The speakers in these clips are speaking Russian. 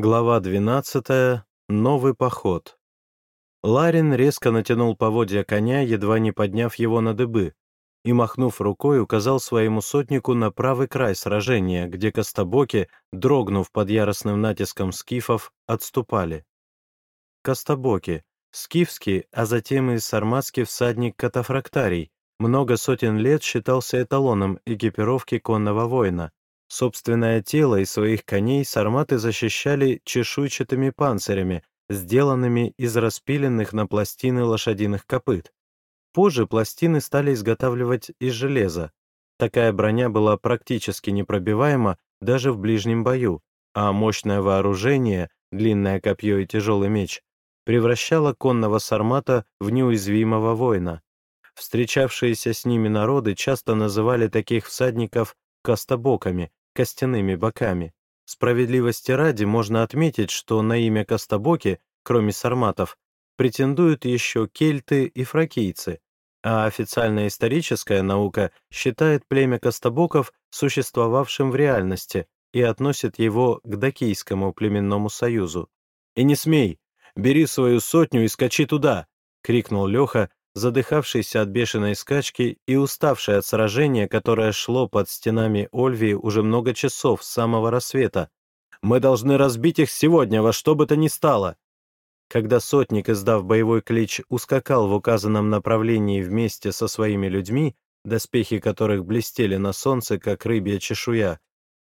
Глава 12. Новый поход. Ларин резко натянул поводья коня, едва не подняв его на дыбы, и, махнув рукой, указал своему сотнику на правый край сражения, где Костобоки, дрогнув под яростным натиском скифов, отступали. Костобоки — скифский, а затем и сарматский всадник катафрактарий, много сотен лет считался эталоном экипировки конного воина, Собственное тело и своих коней сарматы защищали чешуйчатыми панцирями, сделанными из распиленных на пластины лошадиных копыт. Позже пластины стали изготавливать из железа. Такая броня была практически непробиваема даже в ближнем бою, а мощное вооружение, длинное копье и тяжелый меч, превращало конного сармата в неуязвимого воина. Встречавшиеся с ними народы часто называли таких всадников костобоками, костяными боками. Справедливости ради можно отметить, что на имя Костобоки, кроме сарматов, претендуют еще кельты и фракийцы, а официальная историческая наука считает племя Костобоков существовавшим в реальности и относит его к Дакийскому племенному союзу. «И не смей! Бери свою сотню и скачи туда!» — крикнул Леха, задыхавшийся от бешеной скачки и уставший от сражения, которое шло под стенами Ольвии уже много часов с самого рассвета. «Мы должны разбить их сегодня, во что бы то ни стало!» Когда сотник, издав боевой клич, ускакал в указанном направлении вместе со своими людьми, доспехи которых блестели на солнце, как рыбья чешуя,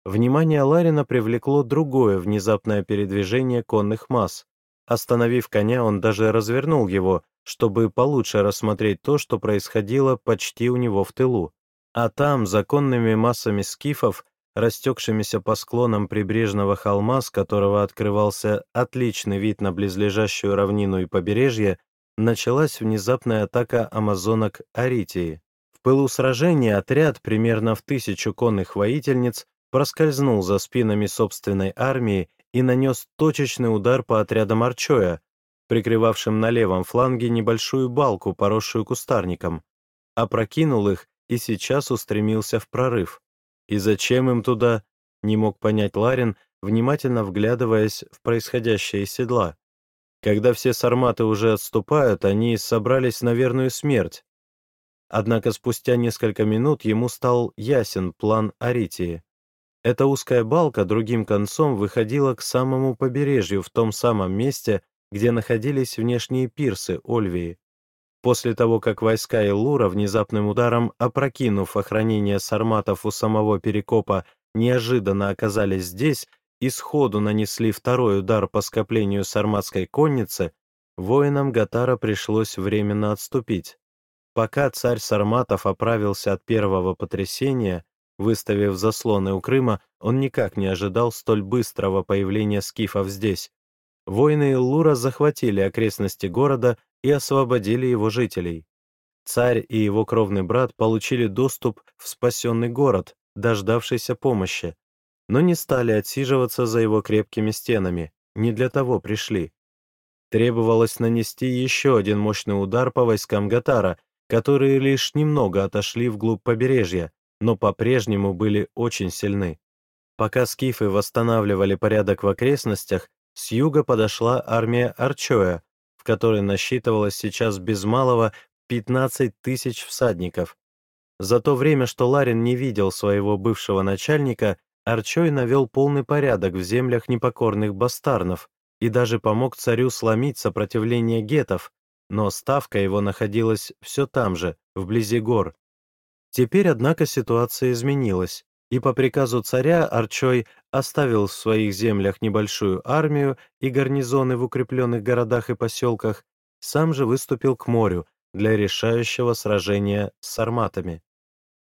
внимание Ларина привлекло другое внезапное передвижение конных масс. Остановив коня, он даже развернул его, чтобы получше рассмотреть то, что происходило почти у него в тылу. А там, законными массами скифов, растекшимися по склонам прибрежного холма, с которого открывался отличный вид на близлежащую равнину и побережье, началась внезапная атака амазонок Аритии. В пылу сражения отряд, примерно в тысячу конных воительниц, проскользнул за спинами собственной армии и нанес точечный удар по отрядам Арчоя, прикрывавшим на левом фланге небольшую балку, поросшую кустарником, опрокинул их и сейчас устремился в прорыв. И зачем им туда, не мог понять Ларин, внимательно вглядываясь в происходящее седла. Когда все сарматы уже отступают, они собрались на верную смерть. Однако спустя несколько минут ему стал ясен план Аритии. Эта узкая балка другим концом выходила к самому побережью в том самом месте, где находились внешние пирсы Ольвии. После того, как войска Эллура внезапным ударом, опрокинув охранение сарматов у самого Перекопа, неожиданно оказались здесь и сходу нанесли второй удар по скоплению сарматской конницы, воинам Гатара пришлось временно отступить. Пока царь сарматов оправился от первого потрясения, выставив заслоны у Крыма, он никак не ожидал столь быстрого появления скифов здесь, воины Иллура захватили окрестности города и освободили его жителей. Царь и его кровный брат получили доступ в спасенный город, дождавшийся помощи, но не стали отсиживаться за его крепкими стенами, не для того пришли. Требовалось нанести еще один мощный удар по войскам Гатара, которые лишь немного отошли вглубь побережья, но по-прежнему были очень сильны. Пока скифы восстанавливали порядок в окрестностях, с юга подошла армия Арчоя, в которой насчитывалось сейчас без малого 15 тысяч всадников. За то время, что Ларин не видел своего бывшего начальника, Арчой навел полный порядок в землях непокорных бастарнов и даже помог царю сломить сопротивление гетов, но ставка его находилась все там же, вблизи гор. Теперь, однако, ситуация изменилась и по приказу царя Арчой оставил в своих землях небольшую армию и гарнизоны в укрепленных городах и поселках, сам же выступил к морю для решающего сражения с сарматами.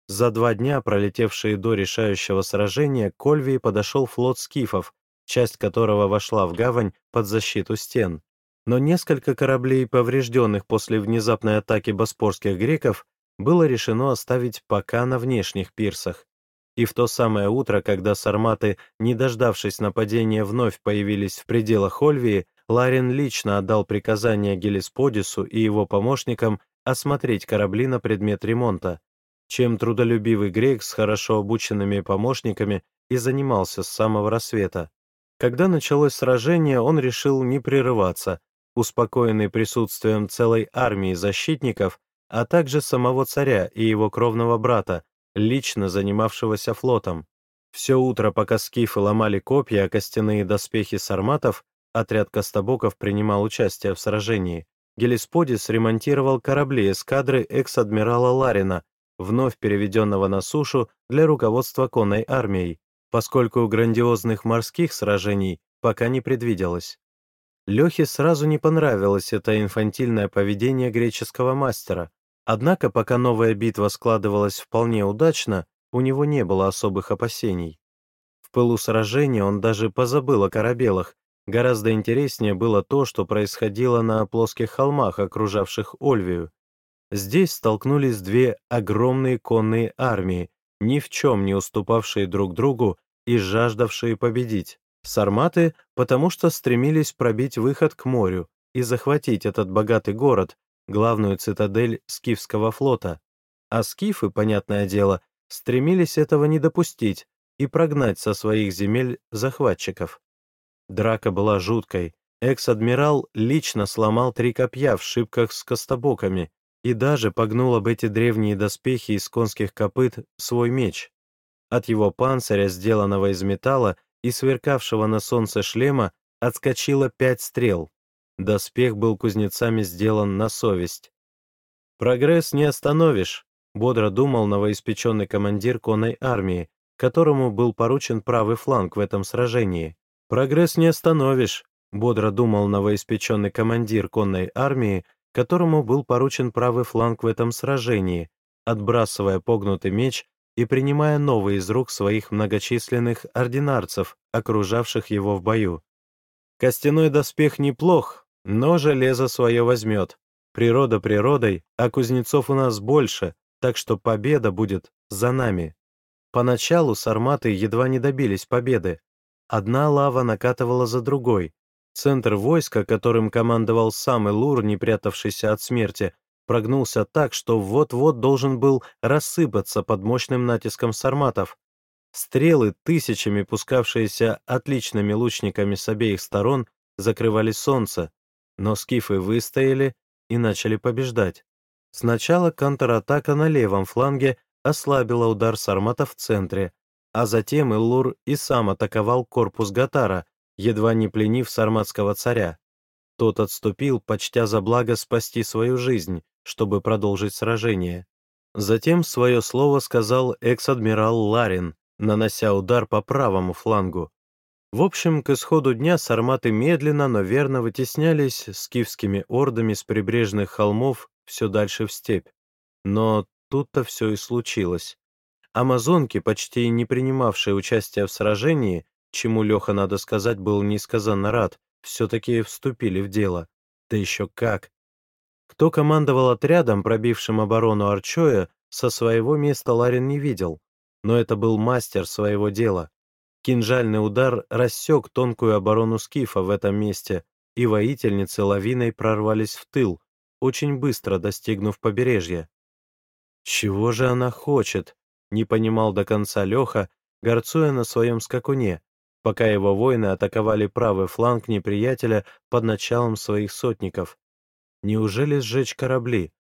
За два дня, пролетевшие до решающего сражения, к Ольвии подошел флот скифов, часть которого вошла в гавань под защиту стен. Но несколько кораблей, поврежденных после внезапной атаки боспорских греков, было решено оставить пока на внешних пирсах. И в то самое утро, когда сарматы, не дождавшись нападения, вновь появились в пределах Ольвии, Ларин лично отдал приказание Гелисподису и его помощникам осмотреть корабли на предмет ремонта, чем трудолюбивый грек с хорошо обученными помощниками и занимался с самого рассвета. Когда началось сражение, он решил не прерываться, успокоенный присутствием целой армии защитников, а также самого царя и его кровного брата, лично занимавшегося флотом. Все утро, пока скифы ломали копья о костяные доспехи сарматов, отряд костобоков принимал участие в сражении. Гелисподис ремонтировал корабли эскадры экс-адмирала Ларина, вновь переведенного на сушу для руководства конной армией, поскольку грандиозных морских сражений пока не предвиделось. Лехе сразу не понравилось это инфантильное поведение греческого мастера, однако пока новая битва складывалась вполне удачно, у него не было особых опасений. В пылу сражения он даже позабыл о корабелах, гораздо интереснее было то, что происходило на плоских холмах, окружавших Ольвию. Здесь столкнулись две огромные конные армии, ни в чем не уступавшие друг другу и жаждавшие победить. Сарматы, потому что стремились пробить выход к морю и захватить этот богатый город, главную цитадель скифского флота. А скифы, понятное дело, стремились этого не допустить и прогнать со своих земель захватчиков. Драка была жуткой. Экс-адмирал лично сломал три копья в шибках с костобоками, и даже погнул об эти древние доспехи из конских копыт свой меч. От его панциря, сделанного из металла и сверкавшего на солнце шлема, отскочило пять стрел. Доспех был кузнецами сделан на совесть. «Прогресс не остановишь», — бодро думал новоиспеченный командир конной армии, которому был поручен правый фланг в этом сражении. «Прогресс не остановишь», — бодро думал новоиспеченный командир конной армии, которому был поручен правый фланг в этом сражении, отбрасывая погнутый меч и принимая новый из рук своих многочисленных ординарцев, окружавших его в бою. Костяной доспех неплох, но железо свое возьмет. Природа природой, а кузнецов у нас больше, так что победа будет за нами. Поначалу сарматы едва не добились победы. Одна лава накатывала за другой, Центр войска, которым командовал сам Элур, не прятавшийся от смерти, прогнулся так, что вот-вот должен был рассыпаться под мощным натиском сарматов. Стрелы, тысячами пускавшиеся отличными лучниками с обеих сторон, закрывали солнце, но скифы выстояли и начали побеждать. Сначала контратака на левом фланге ослабила удар сарматов в центре, а затем Иллур и сам атаковал корпус Гатара, едва не пленив сарматского царя. Тот отступил, почтя за благо спасти свою жизнь, чтобы продолжить сражение. Затем свое слово сказал экс-адмирал Ларин, нанося удар по правому флангу. В общем, к исходу дня сарматы медленно, но верно вытеснялись скифскими ордами с прибрежных холмов все дальше в степь. Но тут-то все и случилось. Амазонки, почти не принимавшие участия в сражении, чему Леха, надо сказать, был несказанно рад, все-таки вступили в дело. Да еще как! Кто командовал отрядом, пробившим оборону Арчоя, со своего места Ларин не видел, но это был мастер своего дела. Кинжальный удар рассек тонкую оборону скифа в этом месте, и воительницы лавиной прорвались в тыл, очень быстро достигнув побережья. «Чего же она хочет?» — не понимал до конца Леха, горцуя на своем скакуне, пока его воины атаковали правый фланг неприятеля под началом своих сотников. Неужели сжечь корабли?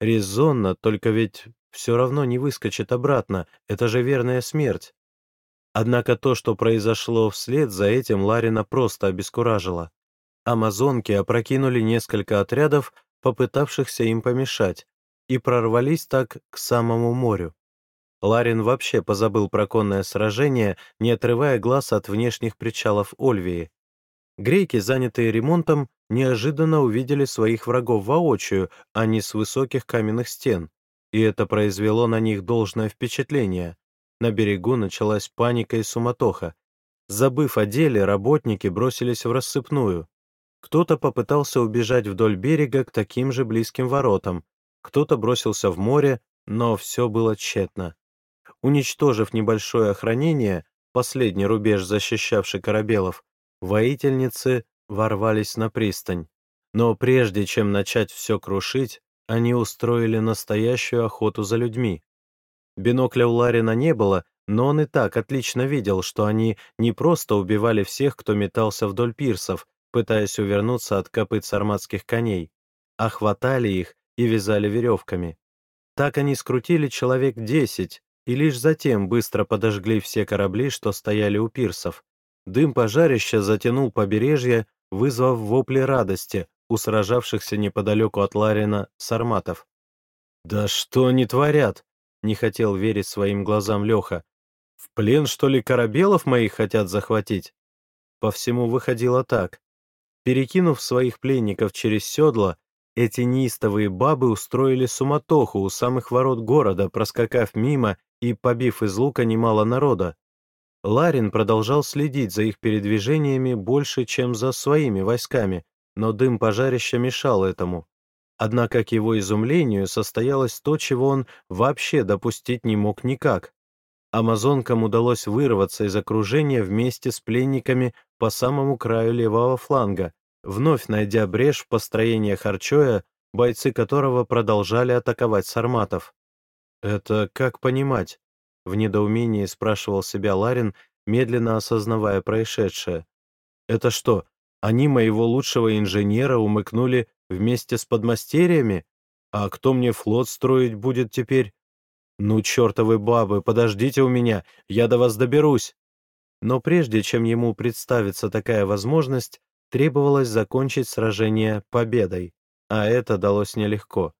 Резонно, только ведь все равно не выскочит обратно, это же верная смерть. Однако то, что произошло вслед за этим, Ларина просто обескуражило. Амазонки опрокинули несколько отрядов, попытавшихся им помешать, и прорвались так к самому морю. Ларин вообще позабыл про конное сражение, не отрывая глаз от внешних причалов Ольвии. Греки, занятые ремонтом, неожиданно увидели своих врагов воочию, а не с высоких каменных стен, и это произвело на них должное впечатление. На берегу началась паника и суматоха. Забыв о деле, работники бросились в рассыпную. Кто-то попытался убежать вдоль берега к таким же близким воротам, кто-то бросился в море, но все было тщетно. Уничтожив небольшое охранение, последний рубеж, защищавший корабелов, воительницы ворвались на пристань. Но прежде чем начать все крушить, они устроили настоящую охоту за людьми. Бинокля у Ларина не было, но он и так отлично видел, что они не просто убивали всех, кто метался вдоль пирсов, пытаясь увернуться от копыт сарматских коней, а хватали их и вязали веревками. Так они скрутили человек десять, и лишь затем быстро подожгли все корабли, что стояли у пирсов. Дым пожарища затянул побережье, вызвав вопли радости у сражавшихся неподалеку от Ларина сарматов. «Да что они творят?» — не хотел верить своим глазам Леха. «В плен, что ли, корабелов моих хотят захватить?» По всему выходило так. Перекинув своих пленников через седло, эти неистовые бабы устроили суматоху у самых ворот города, проскакав мимо и побив из лука немало народа. Ларин продолжал следить за их передвижениями больше, чем за своими войсками, но дым пожарища мешал этому. Однако к его изумлению состоялось то, чего он вообще допустить не мог никак. Амазонкам удалось вырваться из окружения вместе с пленниками по самому краю левого фланга, вновь найдя брешь в построениях Арчоя, бойцы которого продолжали атаковать сарматов. «Это как понимать?» — в недоумении спрашивал себя Ларин, медленно осознавая происшедшее. «Это что, они моего лучшего инженера умыкнули вместе с подмастерьями? А кто мне флот строить будет теперь? Ну, чертовы бабы, подождите у меня, я до вас доберусь!» Но прежде чем ему представится такая возможность, требовалось закончить сражение победой, а это далось нелегко.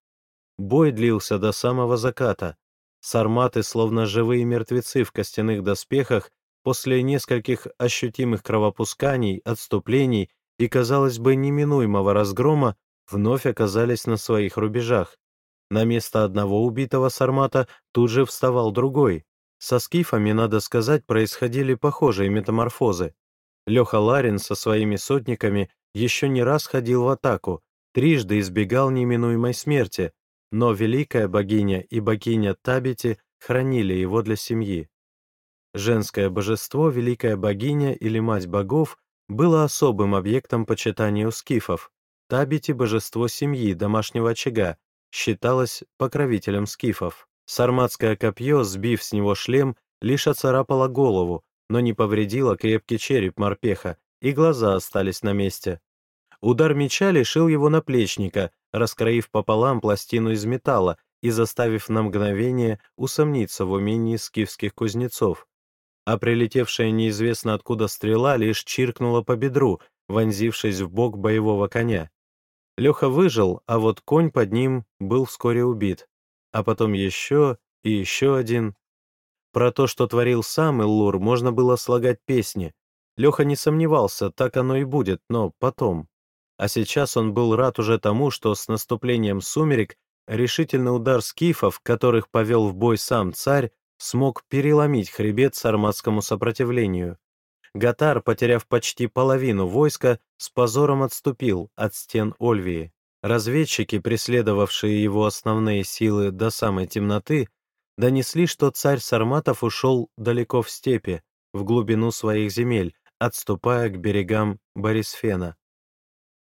Бой длился до самого заката. Сарматы, словно живые мертвецы в костяных доспехах, после нескольких ощутимых кровопусканий, отступлений и, казалось бы, неминуемого разгрома, вновь оказались на своих рубежах. На место одного убитого сармата тут же вставал другой. Со скифами, надо сказать, происходили похожие метаморфозы. Леха Ларин со своими сотниками еще не раз ходил в атаку, трижды избегал неминуемой смерти, но великая богиня и богиня Табити хранили его для семьи. Женское божество, великая богиня или мать богов, было особым объектом почитания у скифов. Табити — божество семьи, домашнего очага, считалось покровителем скифов. Сарматское копье, сбив с него шлем, лишь оцарапало голову, но не повредило крепкий череп морпеха, и глаза остались на месте. Удар меча лишил его наплечника, раскроив пополам пластину из металла и заставив на мгновение усомниться в умении скифских кузнецов. А прилетевшая неизвестно откуда стрела лишь чиркнула по бедру, вонзившись в бок боевого коня. Леха выжил, а вот конь под ним был вскоре убит. А потом еще и еще один. Про то, что творил сам Иллур, можно было слагать песни. Леха не сомневался, так оно и будет, но потом. А сейчас он был рад уже тому, что с наступлением сумерек решительный удар скифов, которых повел в бой сам царь, смог переломить хребет сарматскому сопротивлению. Гатар, потеряв почти половину войска, с позором отступил от стен Ольвии. Разведчики, преследовавшие его основные силы до самой темноты, донесли, что царь Сарматов ушел далеко в степи, в глубину своих земель, отступая к берегам Борисфена.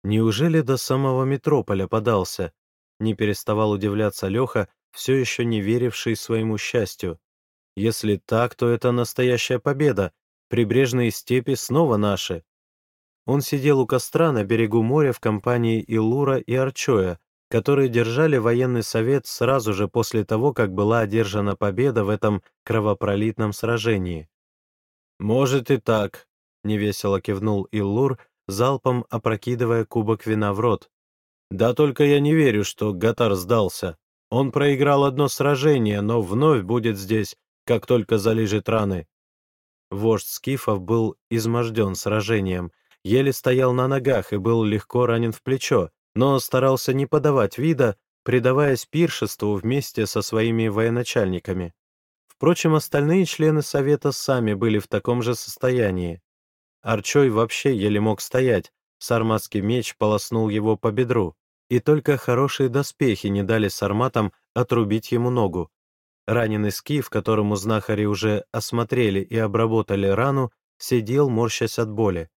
Неужели до самого метрополя подался? Не переставал удивляться Леха, все еще не веривший своему счастью. Если так, то это настоящая победа. Прибрежные степи снова наши. Он сидел у костра на берегу моря в компании Илура и Арчоя, которые держали военный совет сразу же после того, как была одержана победа в этом кровопролитном сражении. «Может и так», — невесело кивнул Иллур, залпом опрокидывая кубок вина в рот. «Да только я не верю, что Гатар сдался. Он проиграл одно сражение, но вновь будет здесь, как только залежит раны». Вождь Скифов был изможден сражением, еле стоял на ногах и был легко ранен в плечо, но старался не подавать вида, предаваясь пиршеству вместе со своими военачальниками. Впрочем, остальные члены Совета сами были в таком же состоянии. Арчой вообще еле мог стоять, сарматский меч полоснул его по бедру, и только хорошие доспехи не дали сарматам отрубить ему ногу. Раненый скиф, которому знахари уже осмотрели и обработали рану, сидел, морщась от боли.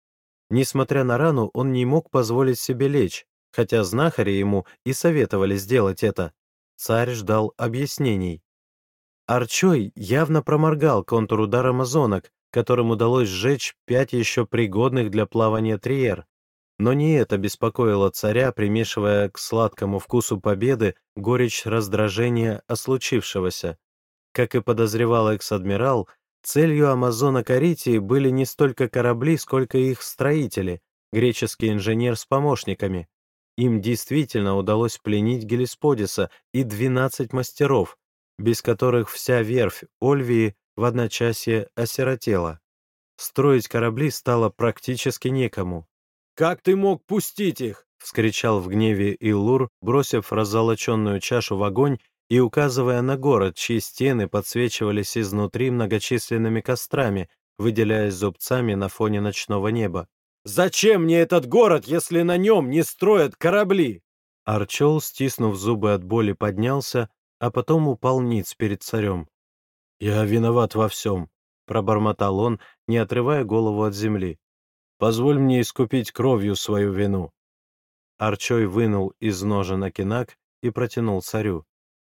Несмотря на рану, он не мог позволить себе лечь, хотя знахари ему и советовали сделать это. Царь ждал объяснений. Арчой явно проморгал контур удара амазонок, которым удалось сжечь пять еще пригодных для плавания триер. Но не это беспокоило царя, примешивая к сладкому вкусу победы горечь раздражения о случившегося. Как и подозревал экс-адмирал, целью амазонок Аритии были не столько корабли, сколько их строители, греческий инженер с помощниками. Им действительно удалось пленить Гелисподиса и 12 мастеров, без которых вся верфь Ольвии в одночасье осиротела. Строить корабли стало практически некому. «Как ты мог пустить их?» — вскричал в гневе Иллур, бросив раззолоченную чашу в огонь и указывая на город, чьи стены подсвечивались изнутри многочисленными кострами, выделяясь зубцами на фоне ночного неба. «Зачем мне этот город, если на нем не строят корабли?» Арчел, стиснув зубы от боли, поднялся, а потом упал ниц перед царем. «Я виноват во всем», — пробормотал он, не отрывая голову от земли. Позволь мне искупить кровью свою вину». Арчой вынул из ножа накинак и протянул царю.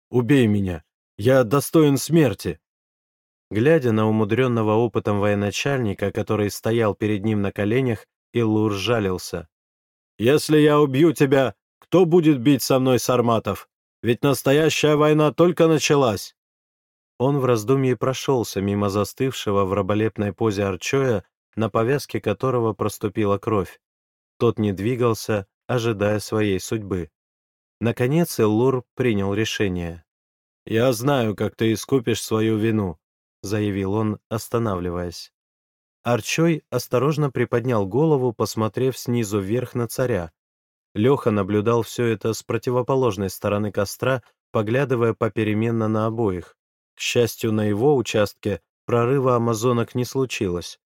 «Убей меня! Я достоин смерти!» Глядя на умудренного опытом военачальника, который стоял перед ним на коленях, Илур жалился. «Если я убью тебя, кто будет бить со мной сарматов? Ведь настоящая война только началась!» Он в раздумье прошелся мимо застывшего в раболепной позе Арчоя на повязке которого проступила кровь. Тот не двигался, ожидая своей судьбы. Наконец Эллур принял решение. «Я знаю, как ты искупишь свою вину», — заявил он, останавливаясь. Арчой осторожно приподнял голову, посмотрев снизу вверх на царя. Леха наблюдал все это с противоположной стороны костра, поглядывая попеременно на обоих. К счастью, на его участке прорыва амазонок не случилось.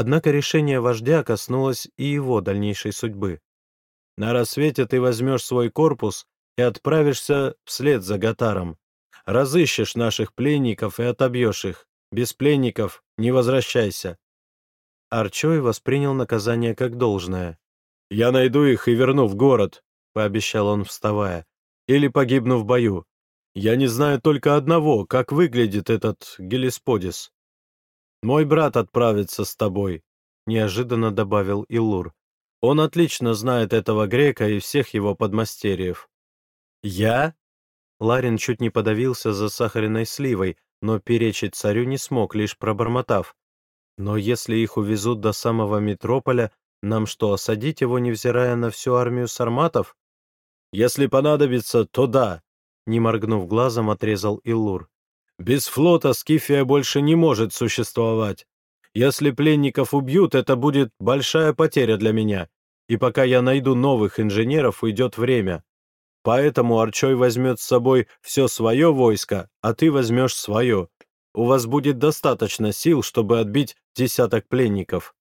Однако решение вождя коснулось и его дальнейшей судьбы. На рассвете ты возьмешь свой корпус и отправишься вслед за Гатаром. Разыщешь наших пленников и отобьешь их. Без пленников не возвращайся. Арчой воспринял наказание как должное. «Я найду их и верну в город», — пообещал он, вставая, — «или погибну в бою. Я не знаю только одного, как выглядит этот Гелисподис. «Мой брат отправится с тобой», — неожиданно добавил Илур. «Он отлично знает этого грека и всех его подмастерьев». «Я?» Ларин чуть не подавился за сахарной сливой, но перечить царю не смог, лишь пробормотав. «Но если их увезут до самого метрополя, нам что, осадить его, невзирая на всю армию сарматов?» «Если понадобится, то да», — не моргнув глазом, отрезал Иллур. Без флота Скифия больше не может существовать. Если пленников убьют, это будет большая потеря для меня, и пока я найду новых инженеров, уйдет время. Поэтому Арчой возьмет с собой все свое войско, а ты возьмешь свое. У вас будет достаточно сил, чтобы отбить десяток пленников».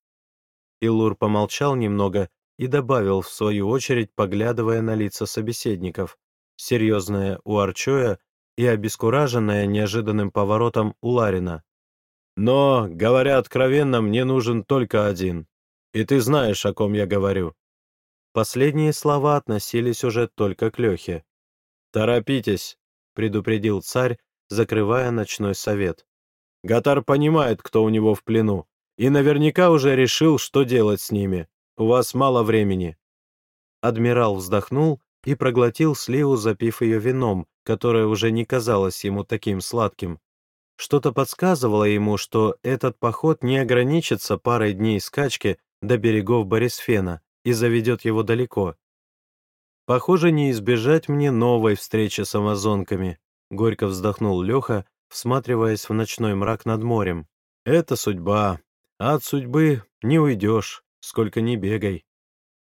Илур помолчал немного и добавил в свою очередь, поглядывая на лица собеседников. Серьезное у Арчоя и обескураженная неожиданным поворотом у Ларина. «Но, говоря откровенно, мне нужен только один. И ты знаешь, о ком я говорю». Последние слова относились уже только к Лехе. «Торопитесь», — предупредил царь, закрывая ночной совет. «Гатар понимает, кто у него в плену, и наверняка уже решил, что делать с ними. У вас мало времени». Адмирал вздохнул и проглотил сливу, запив ее вином, которое уже не казалось ему таким сладким. Что-то подсказывало ему, что этот поход не ограничится парой дней скачки до берегов Борисфена и заведет его далеко. «Похоже, не избежать мне новой встречи с амазонками», — горько вздохнул Леха, всматриваясь в ночной мрак над морем. «Это судьба, а от судьбы не уйдешь, сколько ни бегай».